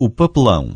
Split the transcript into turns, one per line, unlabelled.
o papelão.